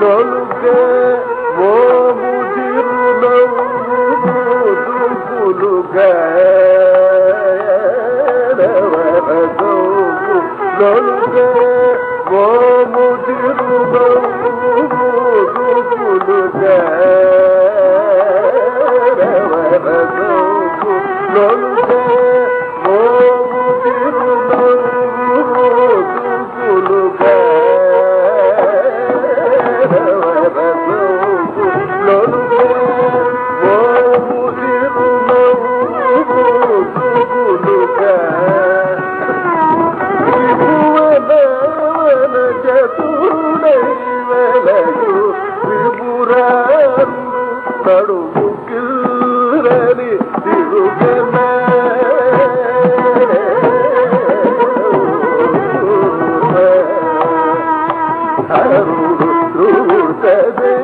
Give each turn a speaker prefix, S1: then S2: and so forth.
S1: مولده ومدير مولود الفلكان وأدوب مولده ومدير مولود الفلكان وأدوب مولده జగతుడై వెలగు త్రిపురాలు నడుము కిల్లని తిరుగన అరుడు ధ్రువుడయ్యని